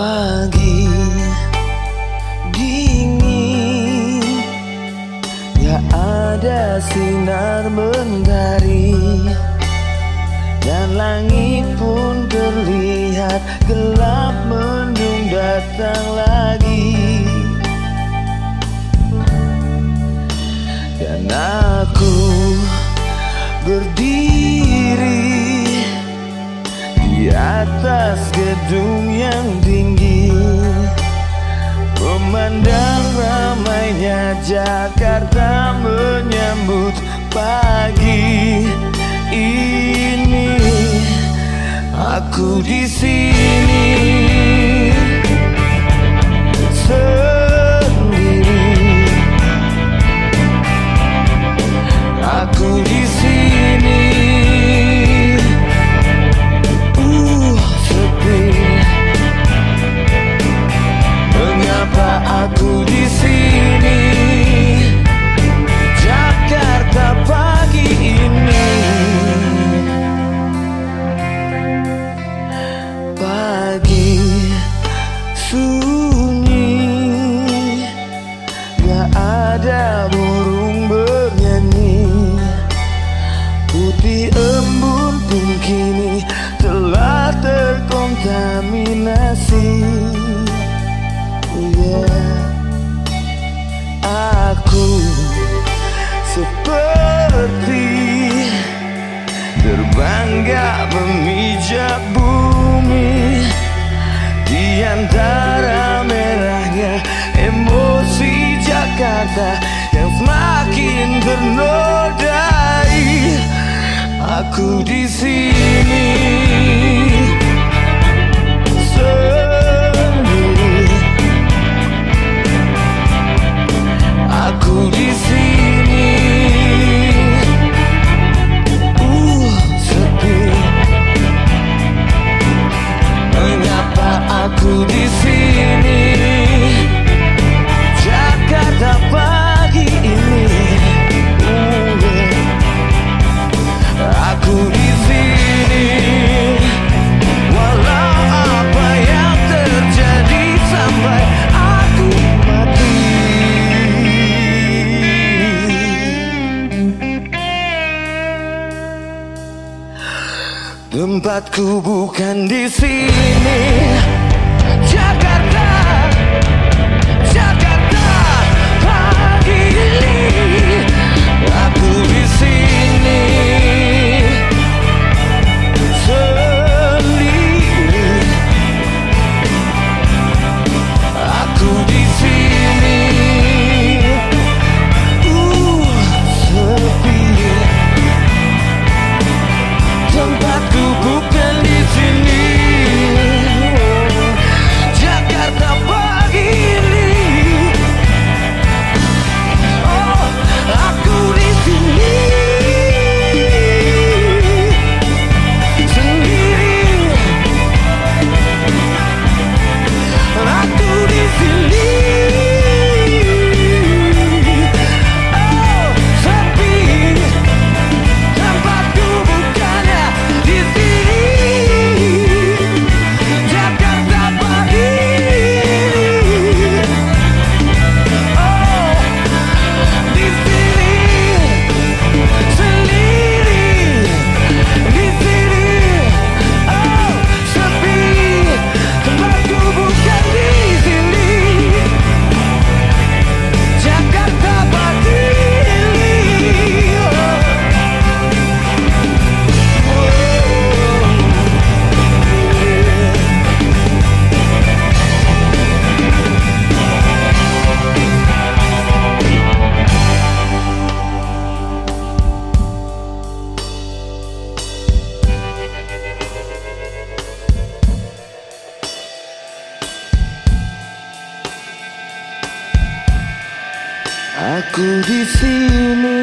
pagi dingin. Gak ada sinar mentari Dan langit pun terlihat. Gelap mendung datang lagi. Dan aku berdiri di atas gedung yang di Memandang ramainya Jakarta menyambut pagi ini. Aku di sini. kata yang semakin ternodai aku di sini. Tempatku bukan di sini. Aku di sini